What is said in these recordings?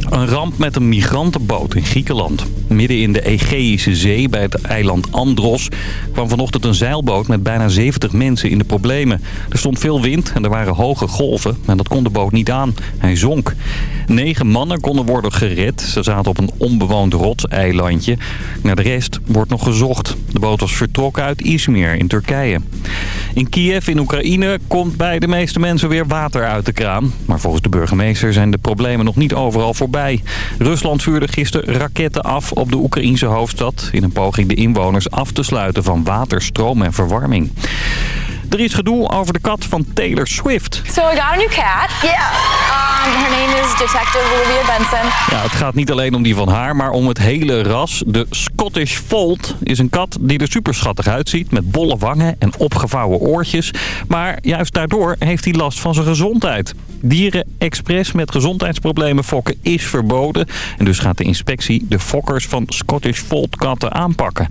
Een ramp met een migrantenboot in Griekenland. Midden in de Egeïsche Zee bij het eiland Andros kwam vanochtend een zeilboot met bijna 70 mensen in de problemen. Er stond veel wind en er waren hoge golven en dat kon de boot niet aan. Hij zonk. Negen mannen konden worden gered. Ze zaten op een onbewoond rotseilandje. Naar de rest wordt nog gezocht. De boot was vertrokken uit Izmir in Turkije. In Kiev in Oekraïne komt bij de meeste mensen weer water uit de kraan. Maar volgens de burgemeester zijn de problemen nog niet overal voorbij. Rusland vuurde gisteren raketten af op de Oekraïense hoofdstad... in een poging de inwoners af te sluiten van water, stroom en verwarming. Er is gedoe over de kat van Taylor Swift. So I got a new cat. Yeah. Um, her name is Detective Olivia Benson. Ja, het gaat niet alleen om die van haar, maar om het hele ras. De Scottish Fold is een kat die er super schattig uitziet... met bolle wangen en opgevouwen oortjes. Maar juist daardoor heeft hij last van zijn gezondheid. Dieren expres met gezondheidsproblemen fokken is verboden. En dus gaat de inspectie de fokkers van Scottish Fold katten aanpakken.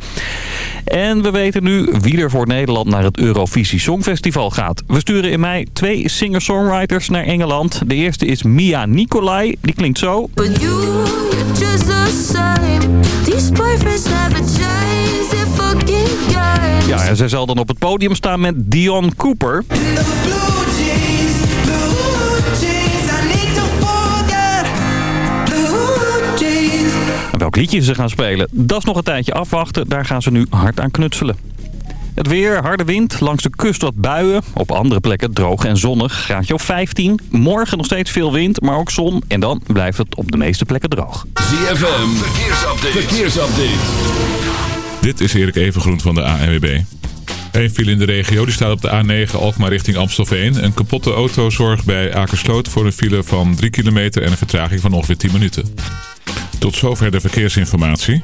En we weten nu wie er voor Nederland naar het Eurovisie Songfestival gaat. We sturen in mei twee singer-songwriters naar Engeland. De eerste is Mia Nicolai. Die klinkt zo. But you, you're just the same. These boyfriends never change. They're fucking games. Ja, en zij zal dan op het podium staan met Dion Cooper. En welk liedje ze gaan spelen, dat is nog een tijdje afwachten. Daar gaan ze nu hard aan knutselen. Het weer, harde wind, langs de kust wat buien. Op andere plekken droog en zonnig, graadje of 15. Morgen nog steeds veel wind, maar ook zon. En dan blijft het op de meeste plekken droog. ZFM, verkeersupdate. verkeersupdate. Dit is Erik Evengroen van de ANWB. Eén file in de regio, die staat op de A9 Alkmaar richting Amstelveen. Een kapotte auto zorgt bij Akersloot voor een file van 3 kilometer en een vertraging van ongeveer 10 minuten. Tot zover de verkeersinformatie.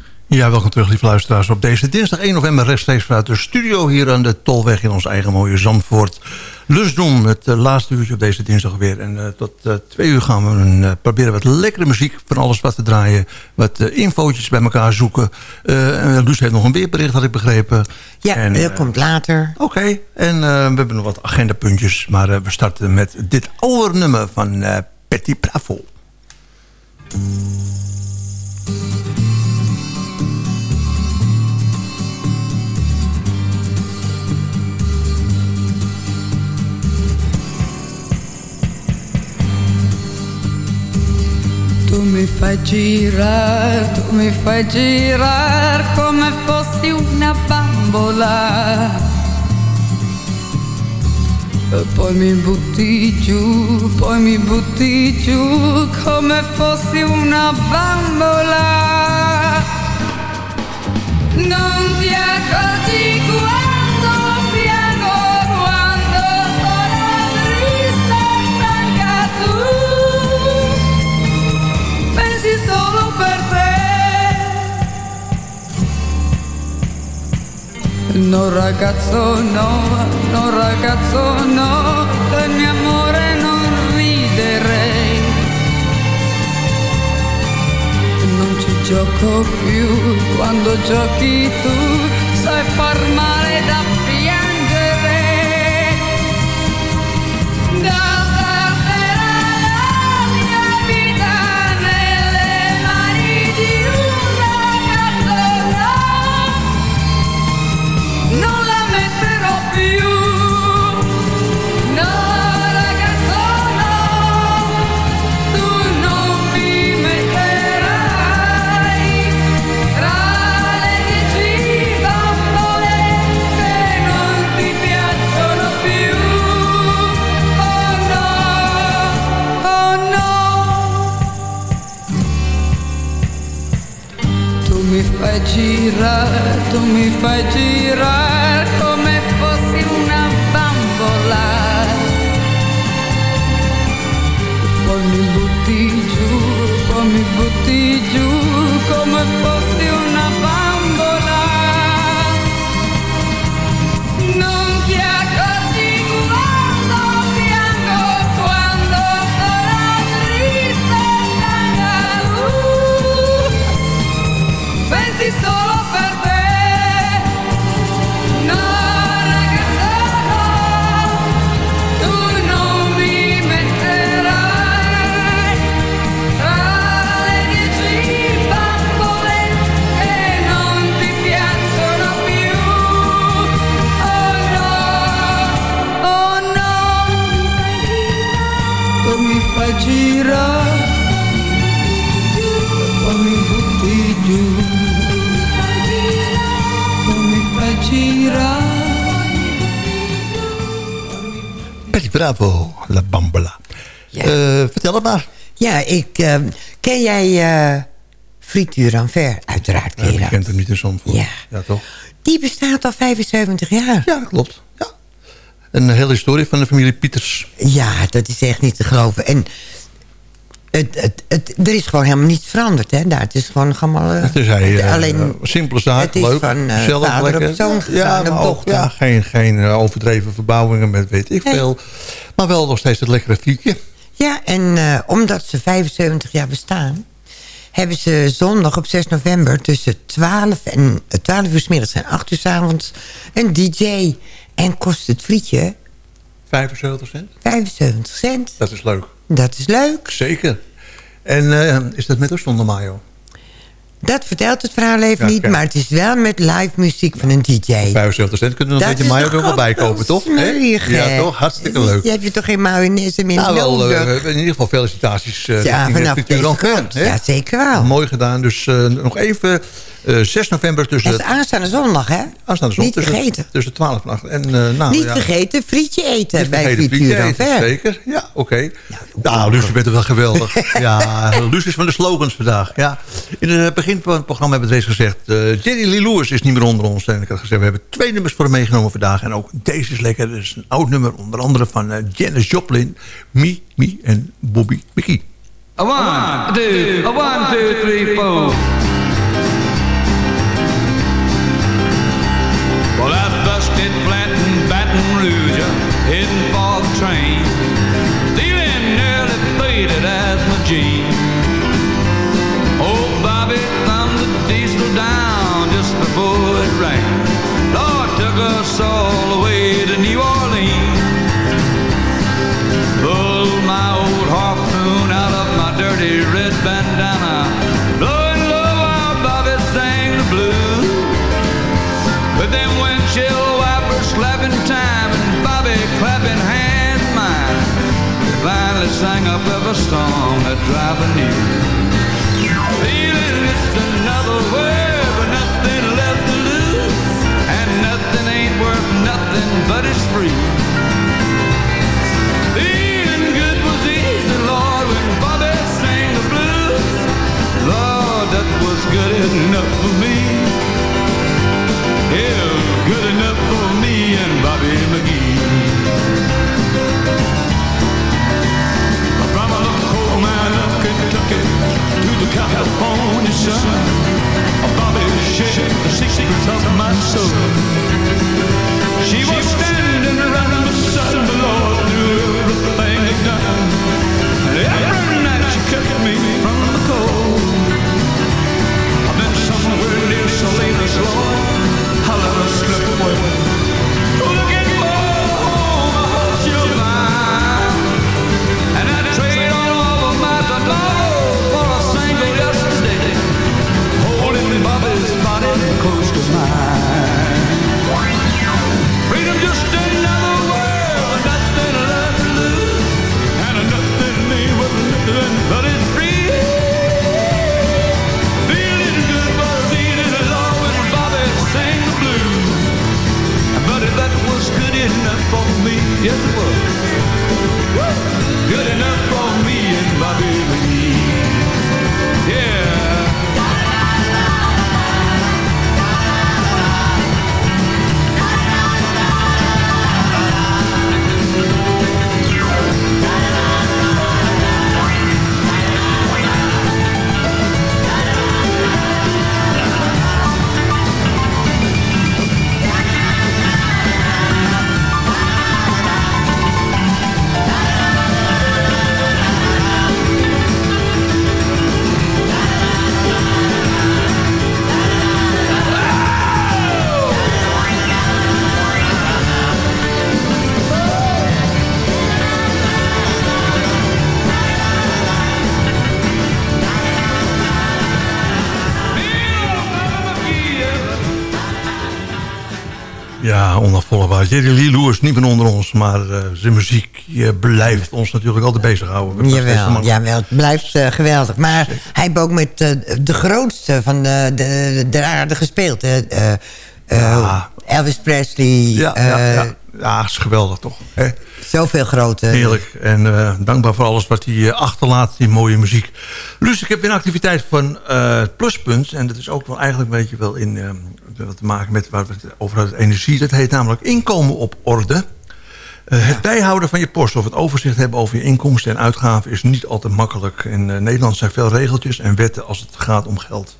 Ja, welkom terug lieve luisteraars op deze dinsdag 1 november rechtstreeks vanuit de studio hier aan de Tolweg in ons eigen mooie Zandvoort. Lust doen, het uh, laatste uurtje op deze dinsdag weer. En uh, tot uh, twee uur gaan we proberen wat lekkere muziek van alles wat te draaien. Wat infootjes bij elkaar zoeken. Luus heeft nog een weerbericht, had ik begrepen. Ja, en, dat komt later. Oké, okay. en we hebben nog wat agendapuntjes. Maar we starten met dit oude nummer van Petit Bravo. Tu mi fai girare, tu mi fai girare come fossi una bambola. Poi mi butti giù, poi mi butti giù come fossi una bambola. Non ti accorgi No ragazzo no, no ragazzo no, del mio amore non riderei. Non ci gioco più, quando giochi tu sai far male fai girare, tu mi fai girare come fossi una bambola. Poi mi butti giù, poi mi butti giù come fossi una bambola. Ja, ik... eh, ken jij eh Frituur Anver? Uiteraard ken Ja, je kent hem niet in Zandvoort. Ja. ja, toch? Die bestaat al 75 jaar. Ja, klopt. Ja. Een hele historie van de familie Pieters. Ja, dat is echt niet te geloven. En het, het, het, er is gewoon helemaal niets veranderd. Hè? Daar, het is gewoon allemaal... eh, Het is hij, alleen, simpele zaak, het is leuk, van, zelf vader lekker. op zoon gegaan, ja, maar ook, ja, geen, geen overdreven verbouwingen met weet ik Nee. veel. Maar wel nog steeds het lekkere frietje. Ja, en eh, omdat ze 75 jaar bestaan... hebben ze zondag op 6 november tussen 12 en eh, 12 uur s middags en 8 uur s avonds... een DJ. En kost het frietje 75 cent. 75 cent. Dat is leuk. Dat is leuk. Zeker. En eh, is dat met of zonder mayo? Dat vertelt het verhaal even Ja, niet... maar het is wel met live muziek van een DJ. 75 cent kunnen we nog een beetje mayo er wel ook bij wel kopen, toch? Hè? smeuïg, Ja, toch? Hartstikke leuk. Je hebt je toch geen mayonaise meer Nou, wel, nodig? eh, in ieder geval felicitaties uh, Ja, vanaf Frituur kant. Ja, zeker wel. Mooi gedaan. Dus eh, nog even eh 6 november tussen... Dat is aanstaande zondag, hè? aanstaande zondag Niet tussen, vergeten. Tussen 12 en 8. En, eh, nou, Niet ja, vergeten, frietje eten Niet bij vergeten, Frituur frietje eten. Zeker, ja, oké. Nou, Luus, je bent er wel geweldig. ja, Luus is van de slogans vandaag. Ja. In het begin van het programma hebben we het reeds gezegd... eh, Jerry Lee Lewis is niet meer onder ons. En ik had gezegd, we hebben twee nummers voor hem meegenomen vandaag. En ook deze is lekker. Dat is een oud nummer, onder andere van eh, Janis Joplin. Me, Me en Bobby McKee. A one, two, a one, two, three, four. I sang up every song that driver knew. Feeling it's another word, but nothing left to lose. And nothing ain't worth nothing but it's free. Feeling good was easy, Lord, when Bobby sang the blues. Lord, that was good enough for me. Yeah, good enough for me and Bobby McGee. the California sun. Bobby shared the secrets of my soul. She was standing around the sun, the Lord knew everything had. And every night she kept me from Jerry Lee Lewis, niet meer onder ons, maar eh, zijn muziek eh, blijft ons natuurlijk altijd bezighouden. Jawel, jawel, het blijft eh, geweldig. Maar hij heeft ook met de grootste van de, de, de aarde gespeeld. hè. Ja. Elvis Presley. Ja, ja, ja. ja, is geweldig toch. Hè? Zoveel grote. Heerlijk. En eh, dankbaar voor alles wat hij eh, achterlaat, die mooie muziek. Luus, ik heb weer een activiteit van eh, Pluspunt. En dat is ook wel eigenlijk een beetje wel in wat te maken met waar we het over hadden, energie. Dat heet namelijk inkomen op orde. Het bijhouden van je post of het overzicht hebben over je inkomsten en uitgaven is niet altijd makkelijk. In Nederland zijn veel regeltjes en wetten als het gaat om geld.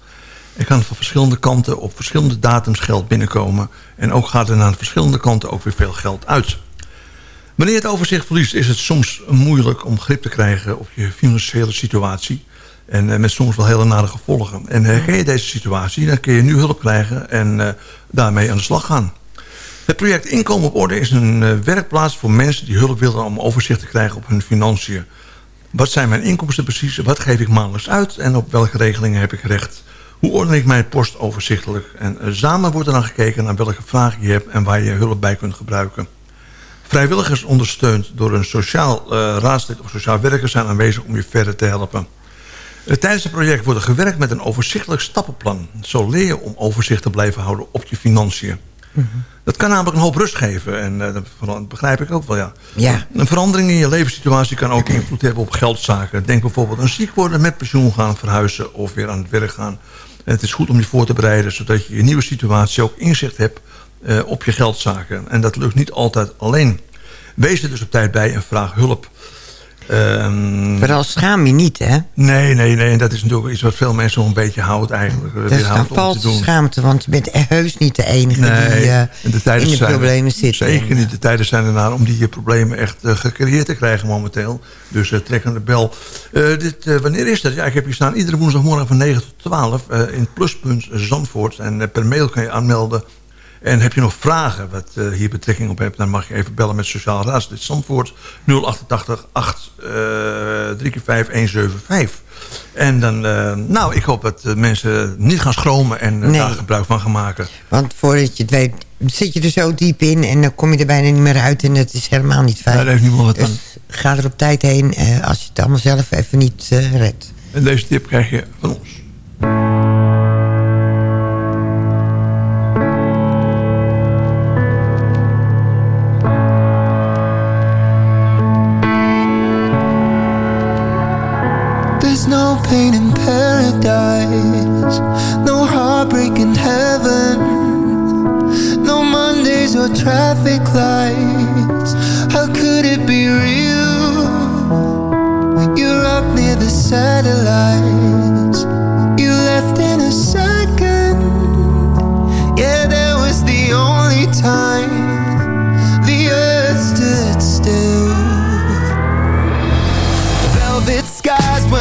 Er kan van verschillende kanten op verschillende datums geld binnenkomen. En ook gaat er aan verschillende kanten ook weer veel geld uit. Wanneer het overzicht verliest is het soms moeilijk om grip te krijgen op je financiële situatie. En eh, met soms wel hele nare gevolgen. En herken je deze situatie, dan kun je nu hulp krijgen en eh, daarmee aan de slag gaan. Het project Inkomen op Orde is een eh, werkplaats voor mensen die hulp willen om overzicht te krijgen op hun financiën. Wat zijn mijn inkomsten precies? Wat geef ik maandelijks uit? En op welke regelingen heb ik recht? Hoe orden ik mijn post overzichtelijk? En samen wordt er dan gekeken naar welke vragen je hebt en waar je hulp bij kunt gebruiken. Vrijwilligers ondersteund door een sociaal eh, raadslid of sociaal werker zijn aanwezig om je verder te helpen. Eh, Tijdens het project wordt er gewerkt met een overzichtelijk stappenplan. Zo leer je om overzicht te blijven houden op je financiën. Dat kan namelijk een hoop rust geven. En eh, dat begrijp ik ook wel, ja. Ja. Een verandering in je levenssituatie kan ook invloed hebben op geldzaken. Denk bijvoorbeeld aan ziek worden, met pensioen gaan, verhuizen of weer aan het werk gaan. En het is goed om je voor te bereiden, zodat je in je nieuwe situatie ook inzicht hebt eh, op je geldzaken. En dat lukt niet altijd alleen. Wees er dus op tijd bij en vraag hulp. Ehm, Vooral schaam je niet, hè? nee, nee, nee. En dat is natuurlijk iets wat veel mensen een beetje houdt eigenlijk. Dat is dan valse schaamte, want je bent heus niet de enige die eh, de in de zijn- problemen zit. Zeker niet. De tijden zijn ernaar om die eh, problemen echt eh, gecreëerd te krijgen momenteel. Dus uh, trek aan de bel. Dit, wanneer is dat? Ja, ik heb hier staan iedere woensdagmorgen van 9 tot 12 eh, in Pluspunt Zandvoort. En per mail kan je aanmelden. En heb je nog vragen wat eh, hier betrekking op hebt... dan mag je even bellen met Sociaal Raadslid Zandvoort 088 8 eh 3 keer 5 175. En dan, eh, nou, ik hoop dat eh, mensen niet gaan schromen en Nee. daar gebruik van gaan maken. Want voordat je het weet, zit je er zo diep in... en dan kom je er bijna niet meer uit en dat is helemaal niet fijn. Daar heeft niemand wat dus aan. ga er op tijd heen als je het allemaal zelf even niet redt. En deze tip krijg je van ons.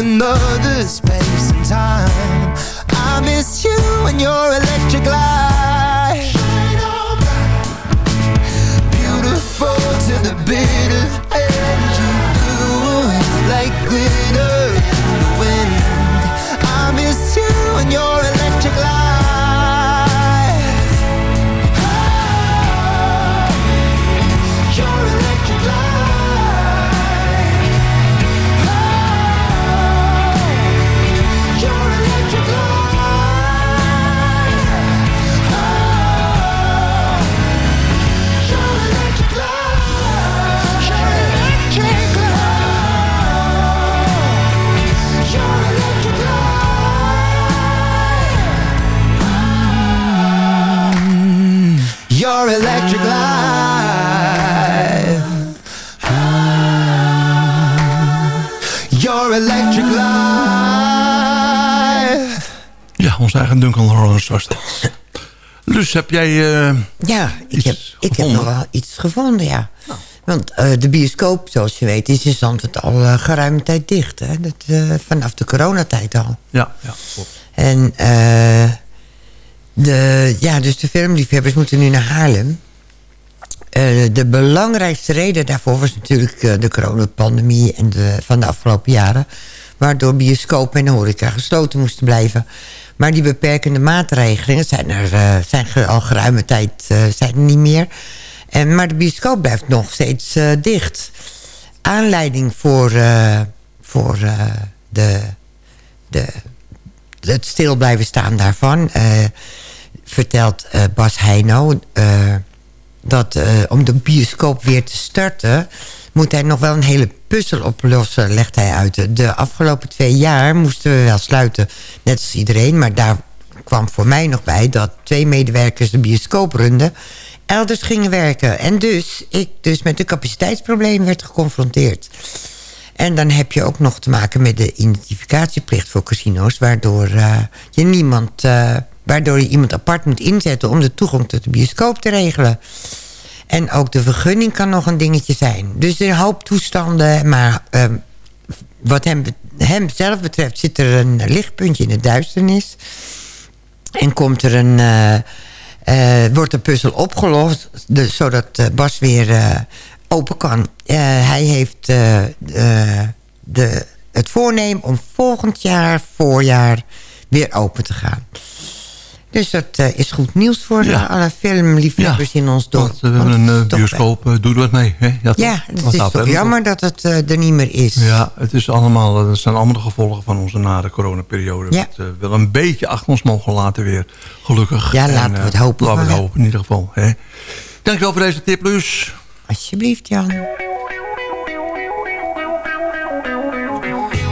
another space and time. I miss you and your electric light. Shine on. Beautiful to the bitter electric life. Your electric life. Ja, ons eigen Duncan Lawrence was dat. Dus heb jij... eh, Ja, ik heb, ik heb nog wel iets gevonden, ja. Want eh, de bioscoop, zoals je weet, is in Zandvoort al eh, geruime tijd dicht. Hè? Dat, eh, vanaf de coronatijd al. Ja, ja, klopt. En eh, de, ja, dus de filmliefhebbers moeten nu naar Haarlem. Eh, de belangrijkste reden daarvoor was natuurlijk eh, de coronapandemie en de, van de afgelopen jaren. Waardoor bioscopen en horeca gesloten moesten blijven. Maar die beperkende maatregelingen zijn er eh, zijn al geruime tijd zijn er niet meer. En, maar de bioscoop blijft nog steeds dicht. Aanleiding voor, voor de, de, het stil blijven staan daarvan... vertelt Bas Heino... dat eh, om de bioscoop weer te starten... moet hij nog wel een hele puzzel oplossen, legt hij uit. De afgelopen twee jaar moesten we wel sluiten, net als iedereen... maar daar kwam voor mij nog bij dat twee medewerkers de bioscoop runden... elders gingen werken. En dus ik dus met een capaciteitsprobleem werd geconfronteerd. En dan heb je ook nog te maken met de identificatieplicht voor casino's... waardoor, eh, je, niemand, eh, waardoor je iemand apart moet inzetten... om de toegang tot de bioscoop te regelen. En ook de vergunning kan nog een dingetje zijn. Dus een hoop toestanden, maar ehm, wat hem, hem zelf betreft... zit er een lichtpuntje in de duisternis. En komt er een... eh, eh, wordt de puzzel opgelost, dus, zodat eh, Bas weer open kan. Hij heeft de, het voornemen om volgend jaar, voorjaar, weer open te gaan. Dus dat eh, is goed nieuws voor Ja. eh, alle filmliefhebbers in ons dorp. Dat, eh, we hebben een bioscoop, doet er wat mee. Hè? Toch? Ja, het is toch er? jammer dat het er niet meer is. Ja, het is allemaal, dat zijn allemaal de gevolgen van onze nare coronaperiode. Ja. Eh, wel een beetje achter ons mogen laten weer, gelukkig. Ja, laten we het hopen Laten we het hopen, in ieder geval. Hè. Dankjewel voor deze tip, Luus. Alsjeblieft, Jan.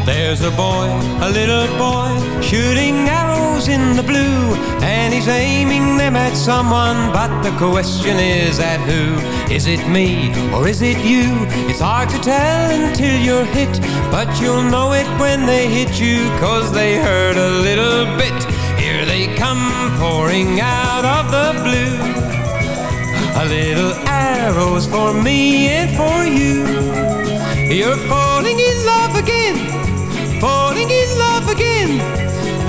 There's a boy, a little boy, shooting arrows in the blue, and he's aiming them at someone. But the question is at who? Is it me or is it you? It's hard to tell until you're hit, but you'll know it when they hit you, cause they hurt a little bit. Here they come pouring out of the blue. A little arrows for me and for you. You're falling in love again, falling in love again.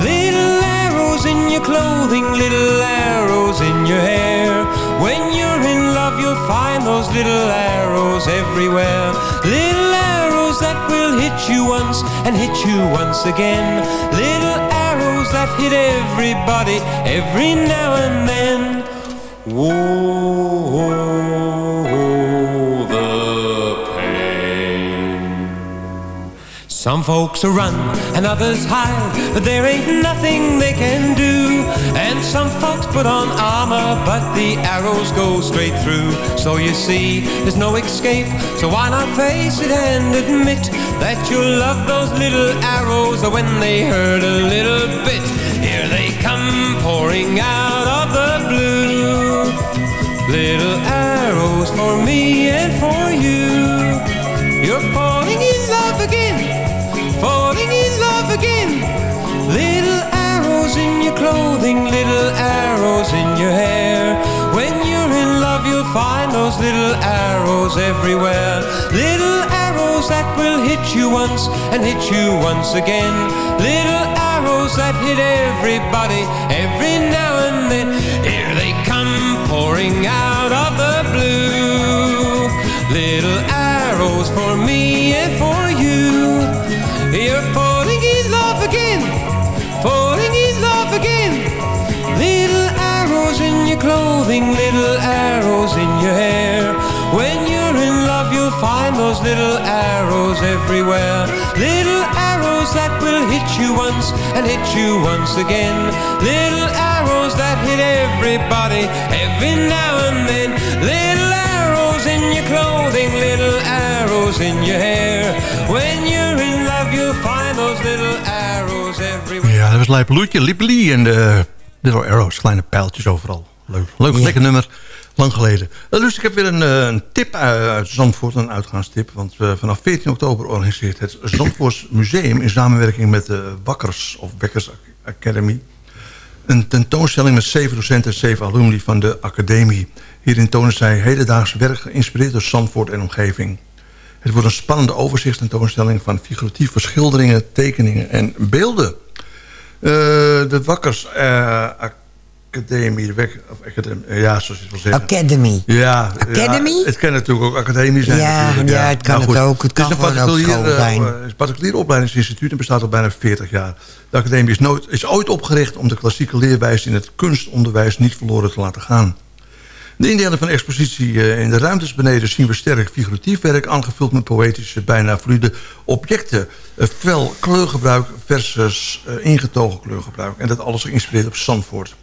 Little arrows in your clothing, little arrows in your hair. When you're in love, you'll find those little arrows everywhere. Little arrows that will hit you once and hit you once again. Little arrows that hit everybody every now and then. Whoa, Some folks run and others hide, but there ain't nothing they can do. And some folks put on armor, but the arrows go straight through. So you see, there's no escape. So why not face it and admit that you love those little arrows when they hurt a little bit? Here they come pouring out of the blue. Little arrows for me and for you. Again. Little arrows in your clothing, little arrows in your hair. When you're in love, you'll find those little arrows everywhere. Little arrows that will hit you once and hit you once again. Little arrows that hit everybody every now and then. Here they come pouring out of the blue. Little arrows for me and for clothing, little arrows in your hair. When you're in love, you'll find those little arrows everywhere. Little arrows that will hit you once and hit you once again. Little arrows that hit everybody every now and then. Little arrows in your clothing, little arrows in your hair. When you're in love, you'll find those little arrows everywhere. Ja, dat was Lijpeloetje, Lippely en de Little Arrows, kleine pijltjes overal. Leuk. Leuk, Ja. lekker nummer. Lang geleden. Uh, Luus, ik heb weer een, eh, een tip uit Zandvoort, een uitgaanstip. Want eh, vanaf 14 oktober organiseert het Zandvoorts Museum... in samenwerking met de Wakkers of Wekkers Academy... een tentoonstelling met zeven docenten en zeven alumni van de academie. Hierin tonen zij hedendaags werk geïnspireerd door Zandvoort en omgeving. Het wordt een spannende overzichtstentoonstelling van figuratieve schilderingen, tekeningen en beelden. De Wakkers Academie, de of academie, eh, ja, zoals je het wil zeggen. Academy. Ja, Academy? Ja, het kan natuurlijk ook academie zijn. Ja, ja, het kan Nou het ook. Het kan gewoon ook school eh, zijn. eh, Het is een particulier opleidingsinstituut en bestaat al bijna 40 jaar. De academie is, nooit, is ooit opgericht om de klassieke leerwijze in het kunstonderwijs niet verloren te laten gaan. De indeling van de expositie eh, in de ruimtes beneden zien we sterk figuratief werk... aangevuld met poëtische, bijna fluide objecten. Eh, Fel kleurgebruik versus eh, ingetogen kleurgebruik. En dat alles geïnspireerd op Zandvoort.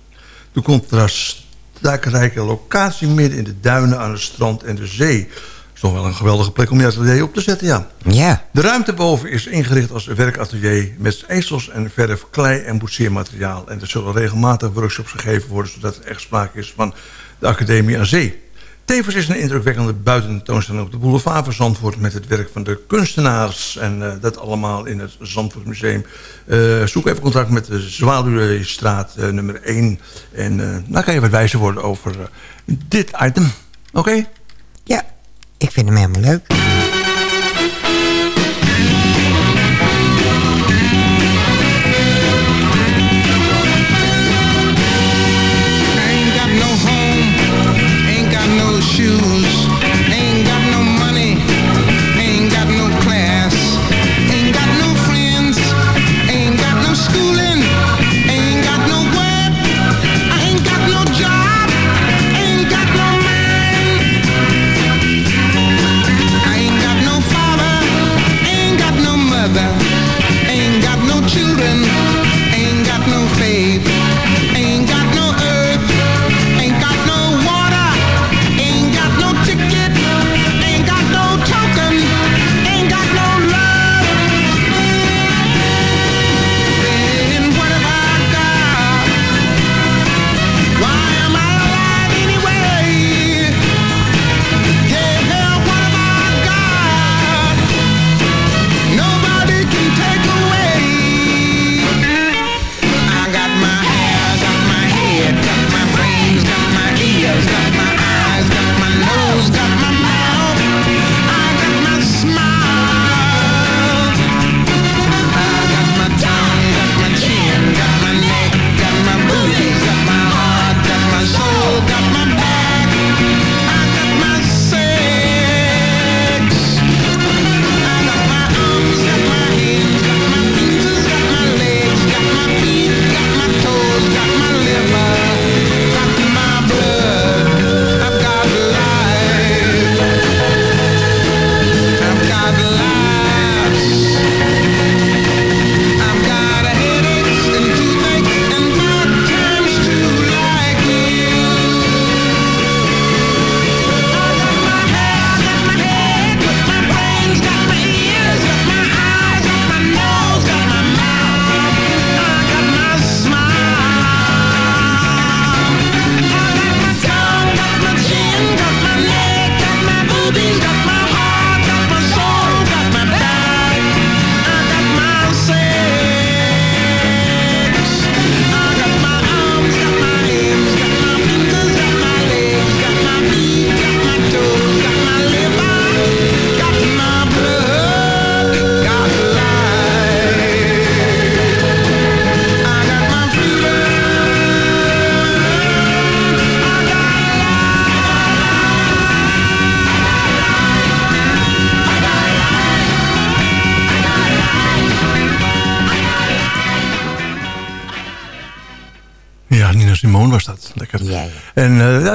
De contrastrijke locatie midden in de duinen aan het strand en de zee. is toch wel een geweldige plek om je atelier op te zetten, ja. Ja. De ruimte boven is ingericht als werkatelier... met ezels en verf, klei en boetseermateriaal. En er zullen regelmatig workshops gegeven worden... zodat er echt sprake is van de Academie aan Zee. Tevens is een indrukwekkende buitententoonstelling op de boulevard van Zandvoort... met het werk van de kunstenaars en eh, dat allemaal in het Zandvoortmuseum. Eh zoek even contact met de Zwaluweestraat eh, nummer 1. En dan kan je wat wijzer worden over dit item. Oké? Ja, ik vind hem helemaal leuk.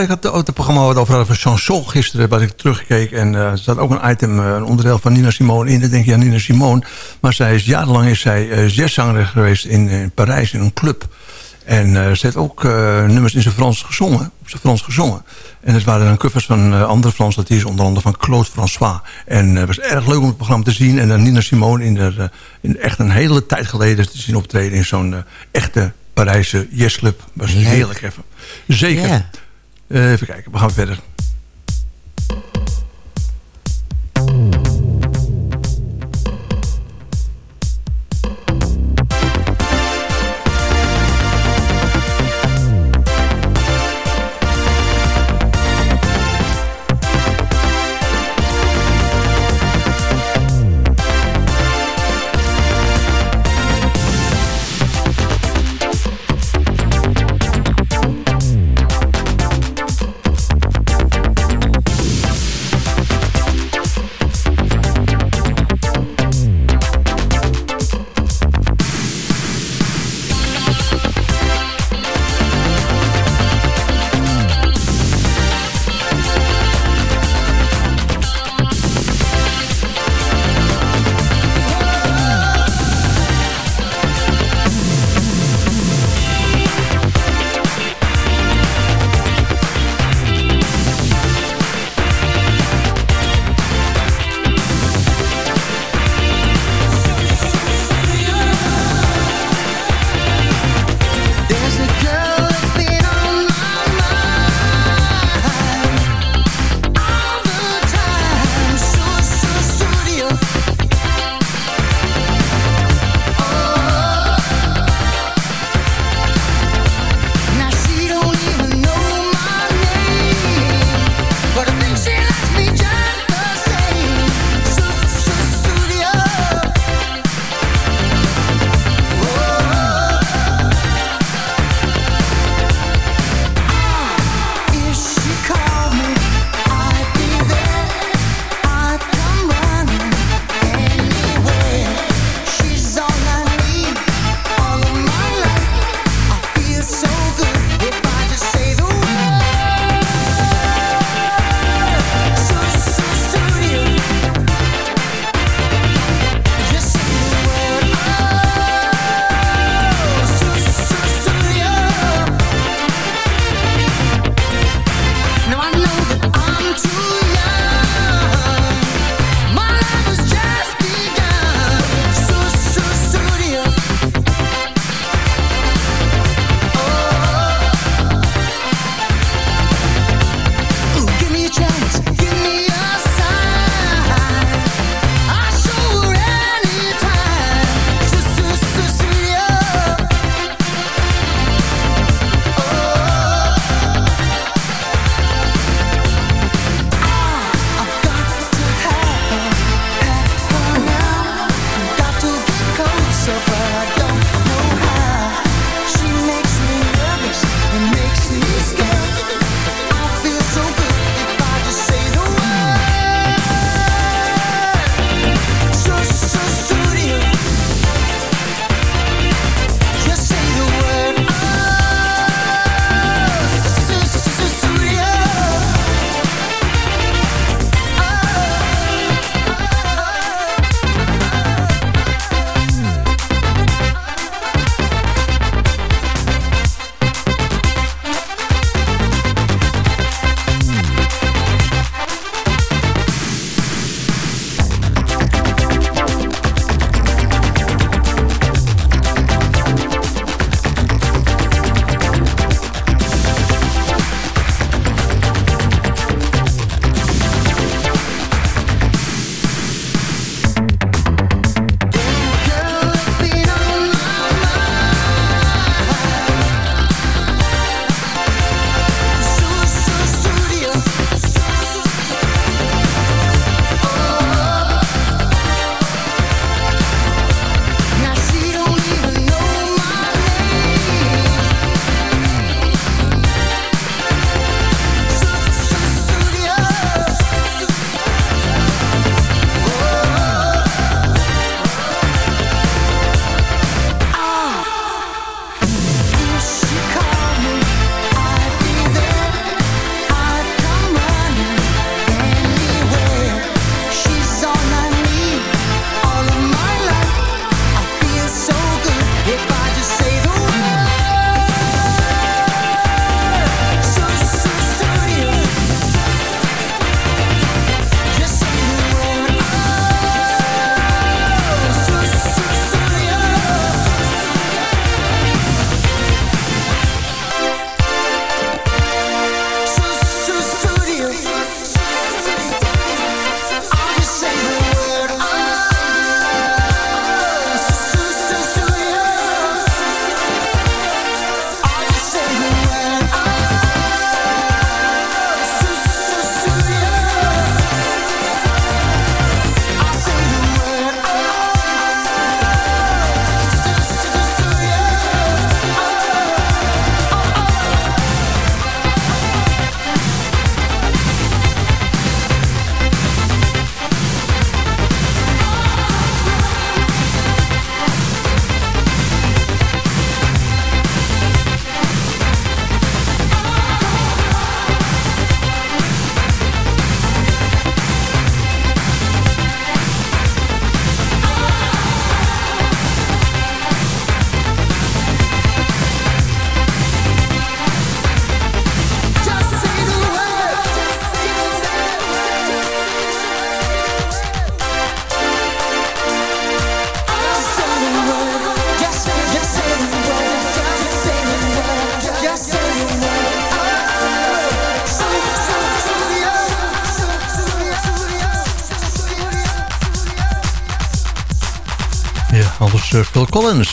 Ik had het programma wat over van Chanson gisteren, waar ik terugkeek. En eh, er zat ook een item, eh, een onderdeel van Nina Simone in. Dan denk je, ja, Nina Simone. Maar zij is jarenlang is zij jazzzanger geweest in, in Parijs, in een club. En eh, ze heeft ook nummers in zijn Frans gezongen. Op zijn Frans gezongen. En het waren dan covers van andere Franse artiesten. Onder andere van Claude François. En het was erg leuk om het programma te zien. En dan Nina Simone in, de, in echt een hele tijd geleden te zien optreden. In zo'n echte Parijse Yes Club. Was heerlijk even. Zeker. Eh, even kijken, we gaan verder.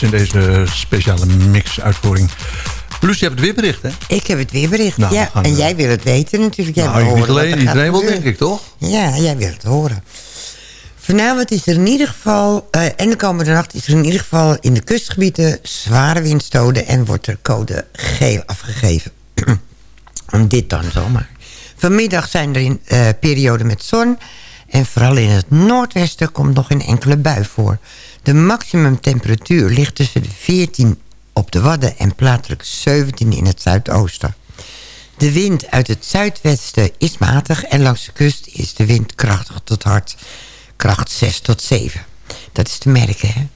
In deze speciale mix-uitvoering. Lucie, je hebt het weerbericht, hè? Ik heb het weerbericht, Nou, ja. En eh, jij wil het weten natuurlijk. Jij Nou, wil horen alleen, iedereen denk ik, toch? Ja, jij wil het horen. Vanavond is er in ieder geval, eh, en de komende nacht is er in ieder geval in de kustgebieden zware windstoten en wordt er code geel afgegeven. Om dit dan zomaar. Vanmiddag zijn er in eh perioden met zon en vooral in het noordwesten komt nog een enkele bui voor. De maximumtemperatuur ligt tussen de 14 op de Wadden en plaatselijk 17 in het zuidoosten. De wind uit het zuidwesten is matig en langs de kust is de wind krachtig tot hard. Kracht 6 tot 7. Dat is te merken, hè?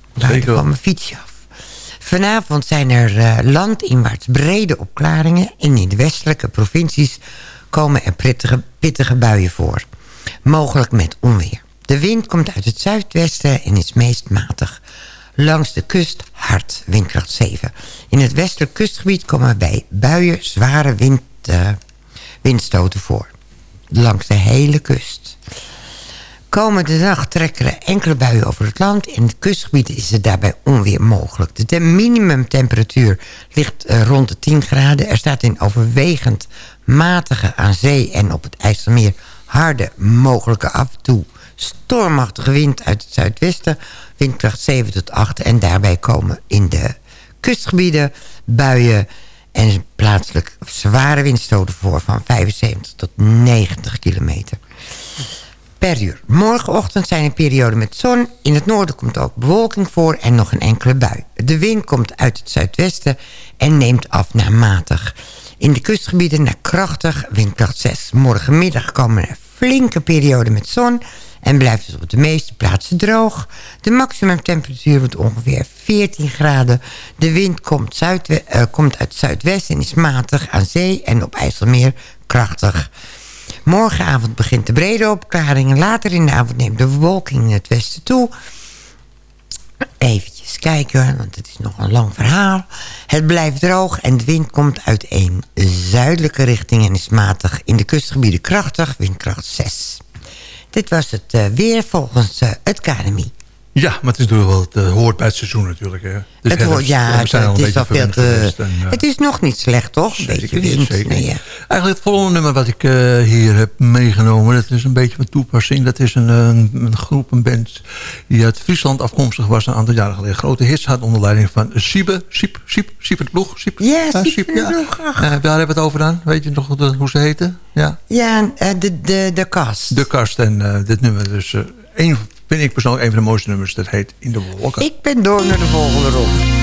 Wel. van mijn fietsje af. Vanavond zijn er eh, landinwaarts brede opklaringen... en in de westelijke provincies komen er pittige buien voor. Mogelijk met onweer. De wind komt uit het zuidwesten en is meest matig. Langs de kust hard, windkracht 7. In het westelijk kustgebied komen bij buien zware wind, eh, windstoten voor. Langs de hele kust. Komende dag trekken er enkele buien over het land. In het kustgebied is het daarbij onweer mogelijk. De tem- minimumtemperatuur ligt eh, rond de 10 graden. Er staat in overwegend matige aan zee en op het IJsselmeer harde mogelijke af en toe stormachtige wind uit het zuidwesten. Windkracht 7 tot 8. En daarbij komen in de kustgebieden buien en plaatselijk zware windstoten voor van 75 tot 90 kilometer per uur. Morgenochtend zijn er perioden met zon. In het noorden komt ook bewolking voor en nog een enkele bui. De wind komt uit het zuidwesten en neemt af naar matig. In de kustgebieden naar krachtig, windkracht 6. Morgenmiddag komen er flinke perioden met zon... en blijft het op de meeste plaatsen droog. De maximumtemperatuur wordt ongeveer 14 graden. De wind komt, zuidwe- eh, komt uit het zuidwesten en is matig aan zee... en op IJsselmeer krachtig. Morgenavond begint de brede opklaring. Later in de avond neemt de bewolking in het westen toe. Eventjes kijken, want het is nog een lang verhaal. Het blijft droog en de wind komt uit een zuidelijke richting... en is matig in de kustgebieden krachtig, windkracht 6. Dit was het eh, weer volgens eh, het KNMI. Ja, maar het is natuurlijk wel, het eh, hoort bij het seizoen natuurlijk. Hè. Het is Het, wordt, herfst, ja, we het, al het een is beetje eh, Het is nog niet slecht, toch? Een beetje Zeker niet, wind. zeker nee, niet. ja. Eigenlijk het volgende nummer wat ik eh, hier heb meegenomen... dat is een beetje van toepassing. Dat is een, een, een groep, een band die uit Friesland afkomstig was... een aantal jaren geleden. Grote hits had onder leiding van Siebe. Siep, Siep, Siep het Ploeg. Siep, Ja, Siep Siep, de Ploeg. Eh, daar hebben we het over dan. Weet je nog hoe de- hoe ze heten? Ja. Ja, eh, de, de, de kast. De Kast en eh, dit nummer. Dus eh één, vind ik persoonlijk een van de mooiste nummers. Dat heet In de Wolken. Ik ben door naar de volgende ronde.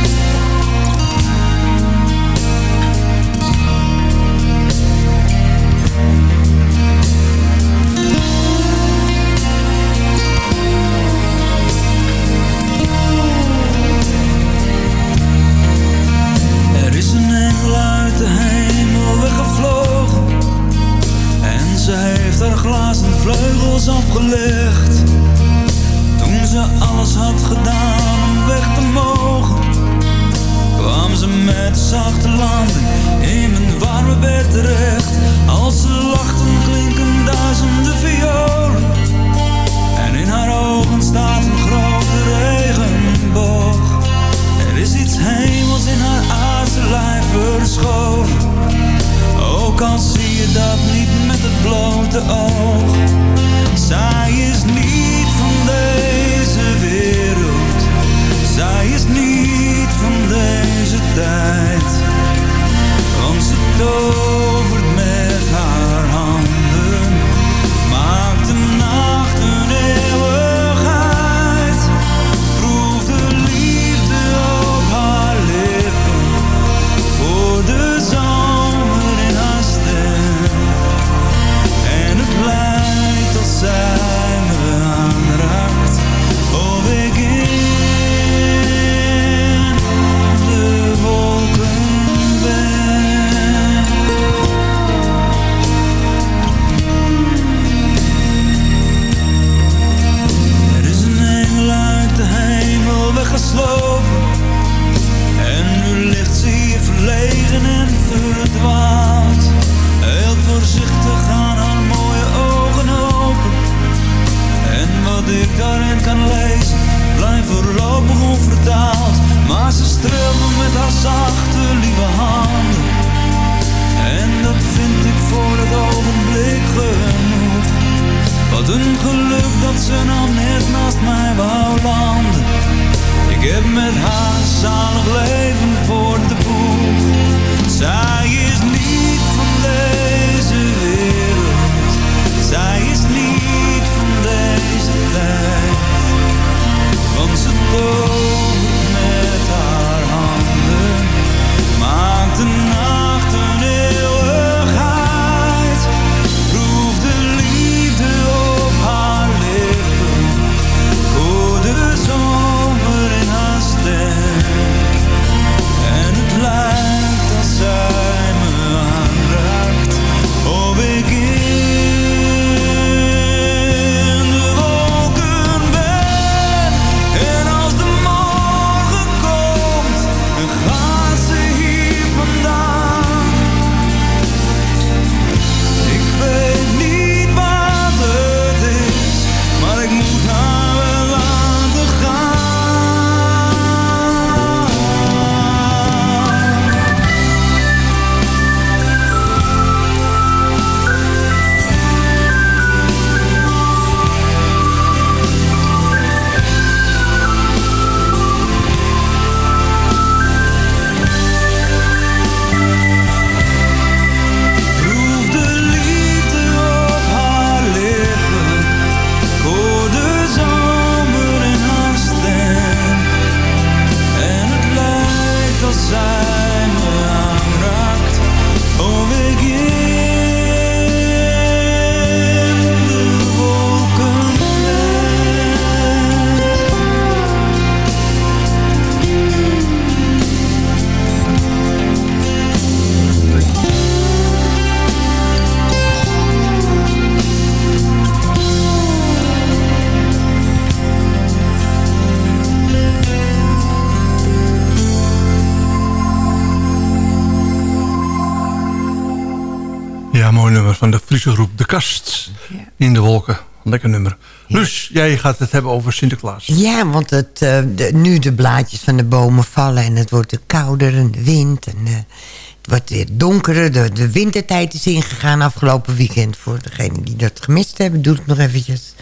Kast. In de wolken. Lekker nummer. Dus jij gaat het hebben over Sinterklaas. Ja, want het, eh, de, nu de blaadjes van de bomen vallen... en het wordt kouder en de wind... En, eh, het wordt weer donkerder. De, de wintertijd is ingegaan afgelopen weekend. Voor degenen die dat gemist hebben, doe het nog eventjes.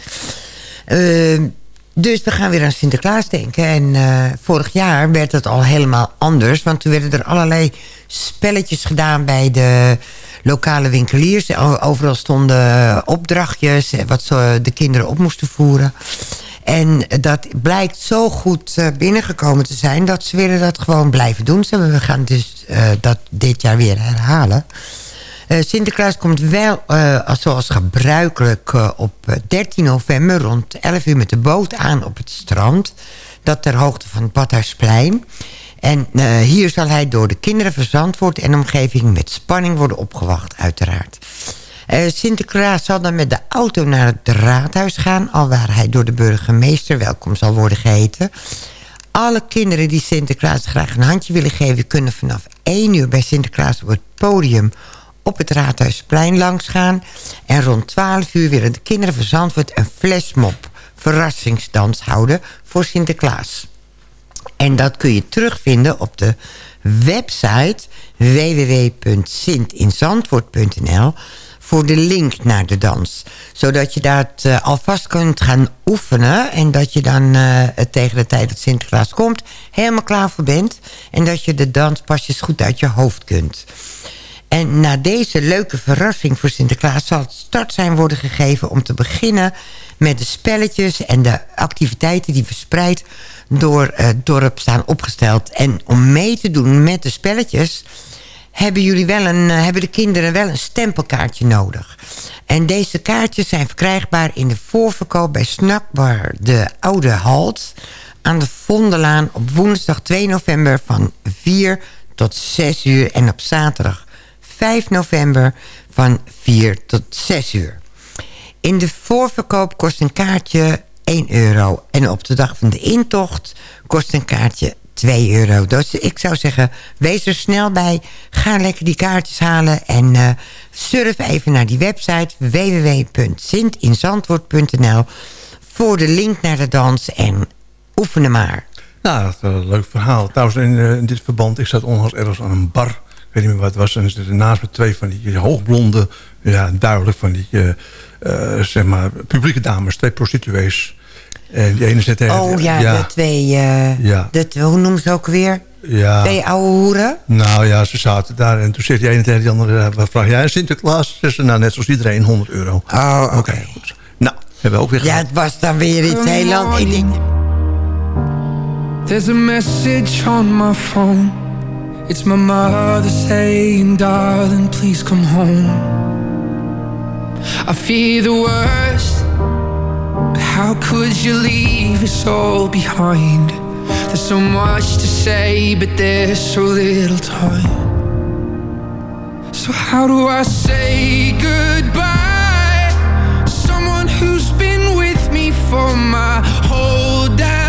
Uh, dus we gaan weer aan Sinterklaas denken. En uh, vorig jaar werd het al helemaal anders. Want toen werden er allerlei spelletjes gedaan bij de lokale winkeliers. Overal stonden opdrachtjes wat ze de kinderen op moesten voeren. En dat blijkt zo goed uh, binnengekomen te zijn... dat ze willen dat gewoon blijven doen. We gaan dus dat dit jaar weer herhalen. Sinterklaas komt wel, zoals gebruikelijk, op 13 november rond 11 uur met de boot aan op het strand. Dat ter hoogte van het Badhuisplein. En hier zal hij door de kinderen van en omgeving met spanning worden opgewacht, uiteraard. Sinterklaas zal dan met de auto naar het raadhuis gaan... alwaar hij door de burgemeester welkom zal worden geheten. Alle kinderen die Sinterklaas graag een handje willen geven... kunnen vanaf 1 uur bij Sinterklaas op het podium op het Raadhuisplein langs gaan. En rond 12 uur willen de kinderen van Zandvoort een flashmob verrassingsdans houden voor Sinterklaas. En dat kun je terugvinden op de website www.sintinzandvoort.nl voor de link naar de dans. Zodat je dat uh, alvast kunt gaan oefenen... en dat je dan uh, tegen de tijd dat Sinterklaas komt... helemaal klaar voor bent... en dat je de danspasjes goed uit je hoofd kunt. En na deze leuke verrassing voor Sinterklaas... zal het start zijn worden gegeven om te beginnen met de spelletjes... en de activiteiten die verspreid door het dorp staan opgesteld. En om mee te doen met de spelletjes... hebben, jullie wel een, eh, hebben de kinderen wel een stempelkaartje nodig. En deze kaartjes zijn verkrijgbaar in de voorverkoop bij Snackbar de Oude Halt... aan de Vondelaan op woensdag 2 november van 4 tot 6 uur... en op zaterdag 5 november van 4 tot 6 uur. In de voorverkoop kost een kaartje 1 euro. En op de dag van de intocht kost een kaartje 2 euro. Dus ik zou zeggen, wees er snel bij. Ga lekker die kaartjes halen. En uh, surf even naar die website www.sintinzandvoort.nl voor de link naar de dans. En oefenen maar. Nou, dat is een leuk verhaal. Trouwens, in, uh, in dit verband, ik zat onlangs ergens aan een bar ik weet niet meer wat het was. En er zitten naast me twee van die hoogblonde, ja, duidelijk van die, uh, zeg maar, publieke dames. Twee prostituees. En die ene zit Oh ja, ja, de twee, uh, ja. de, hoe noemen ze ook weer? Ja. Twee oude hoeren? Nou ja, ze zaten daar. En toen zegt die ene tegen die andere, wat vraag jij Sinterklaas? Ze zei, nou net zoals iedereen, 100 euro. Oh, oké. Okay. Nou, hebben we ook weer Ja, het was dan weer iets heel anders. There's a message on my phone It's my mother saying, darling, please come home. I fear the worst, how could you leave us all behind? There's so much to say, but there's so little time. So, how do I say goodbye? Someone who's been with me for my whole damn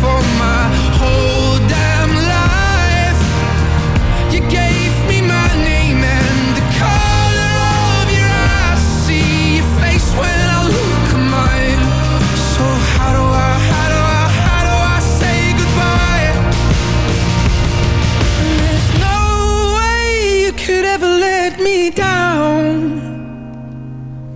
for my whole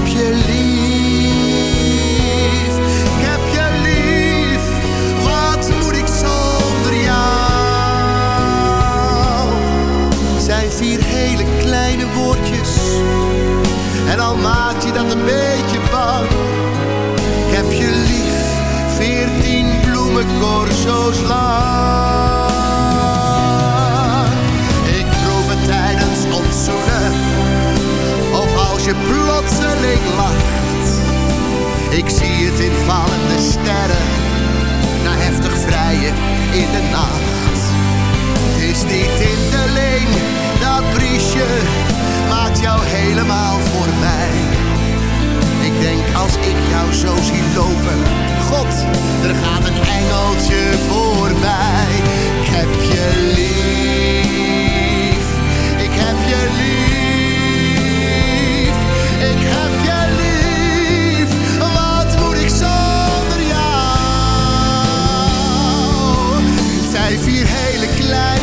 heb je lief, ik heb je lief. Wat moet ik zonder jou? Zijn vier hele kleine woordjes. En al maakt je dat een beetje bang. Ik heb je lief, veertien bloemencorso's lang. Je plotseling lacht. Ik zie het in vallende sterren, na heftig vrijen in de nacht. Het is die tinteling, dat briesje, maakt jou helemaal voor mij. Ik denk als ik jou zo zie lopen, God, er gaat een engeltje voorbij. Ik heb je lief, vier hele kleine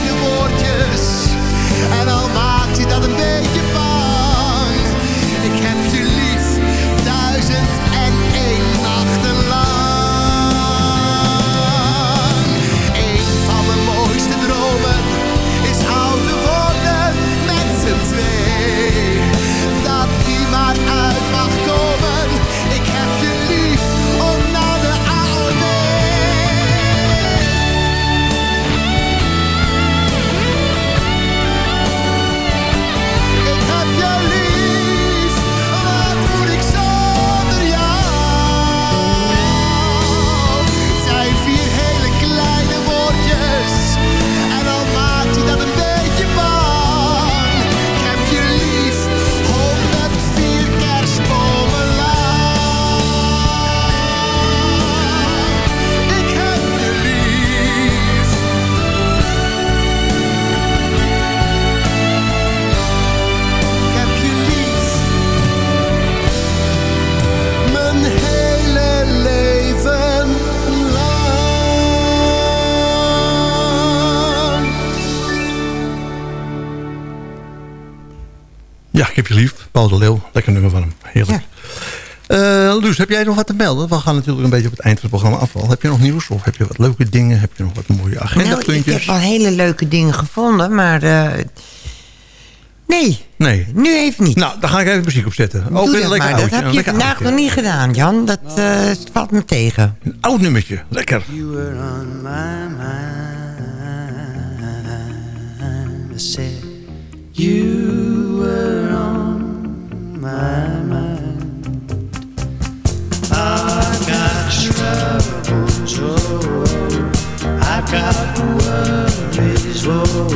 Ja, ik heb je lief. Paul de Leeuw. Lekker nummer van hem. Heerlijk. Eh, Luus, heb jij nog wat te melden? We gaan natuurlijk een beetje op het eind van het programma afval. Heb je nog nieuws of heb je wat leuke dingen? Heb je nog wat mooie Nou, agendapuntjes? ik heb al hele leuke dingen gevonden, maar... eh, nee, Nee. nu even niet. Nou, dan ga ik even muziek opzetten. Doe Ook dat lekker maar. Dat heb je vandaag oudje. nog niet gedaan, Jan. Dat eh, valt me tegen. Een oud nummertje. Lekker. You were on my mind. I said, You were on my mind. I got trouble, Joe. Oh. I've got the worries, whoa.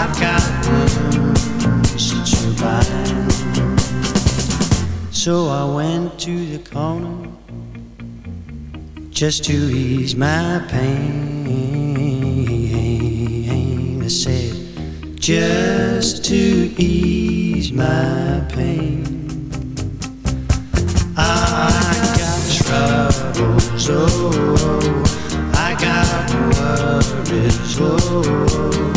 I've got wounds to bind. So I went to the corner just to ease my pain. Just to ease my pain. I got troubles, oh, I got worries, oh,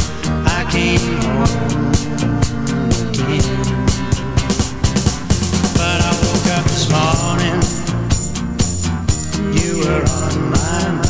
I came home again. But I woke up this morning you were on my mind.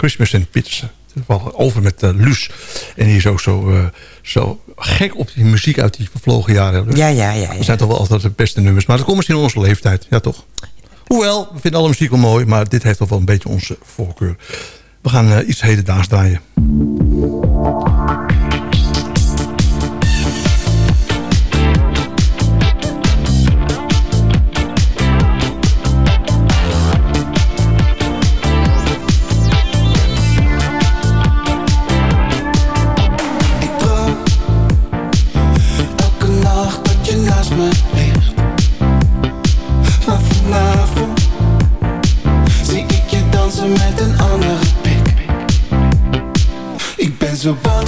Christmas in Pizza. Wel Over met uh, Luus. En die is ook zo, eh, zo gek op die muziek uit die vervlogen jaren. Luus. Ja, ja, ja. Dat ja. zijn toch wel altijd de beste nummers. Maar dat komt misschien in onze leeftijd. Ja, toch? Hoewel, we vinden alle muziek wel mooi. Maar dit heeft toch wel een beetje onze voorkeur. We gaan eh, iets hedendaags draaien. Naast me ligt. Maar vanavond zie ik je dansen met een andere pik. Ik ben zo bang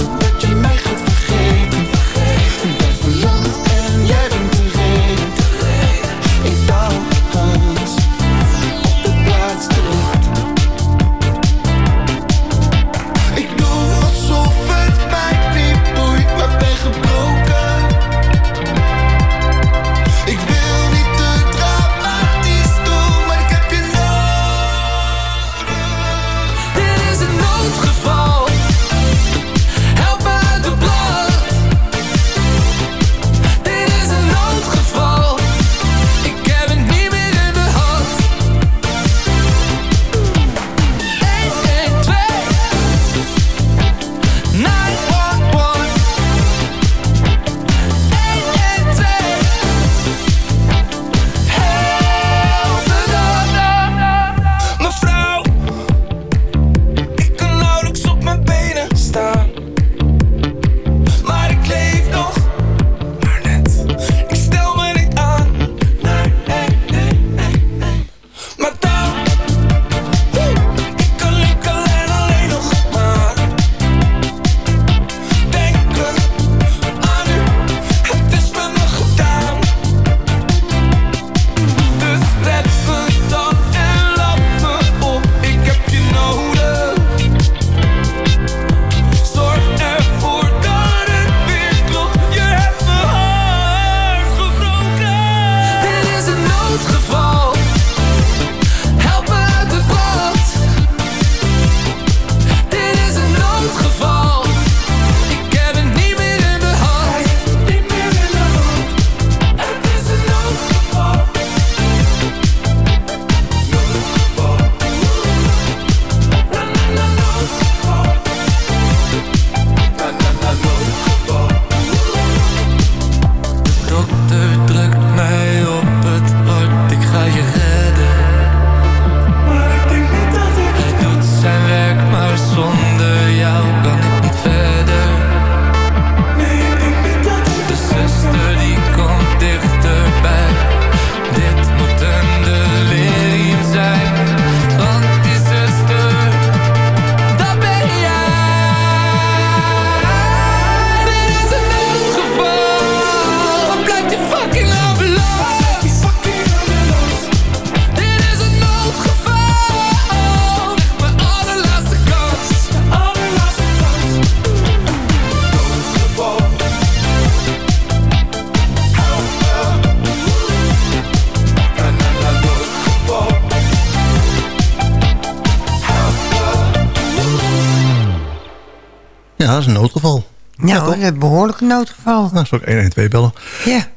Nou, een behoorlijk noodgeval. Nou, zal ik 112 bellen. Ja.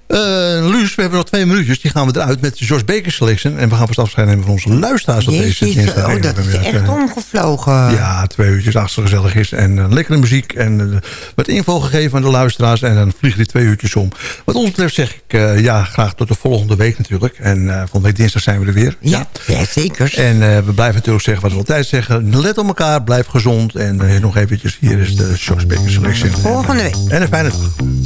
Luus, we hebben nog twee minuutjes. Die gaan we eruit met de George Baker Selection. En we gaan vast afscheid nemen van onze luisteraars op deze dinsdag. oh, dat is echt omgevlogen. Ja, twee uurtjes als het gezellig is. En eh, lekkere muziek. En eh, wat info gegeven aan de luisteraars. En dan vliegen die twee uurtjes om. Wat ons betreft zeg ik eh, ja, graag tot de volgende week natuurlijk. En volgende week dinsdag zijn we er weer. Ja, ja zeker. En we blijven natuurlijk zeggen wat we altijd zeggen. Let op elkaar, blijf gezond. En nog eventjes, hier is de George Baker Selection. Volgende week. En een fijne dag.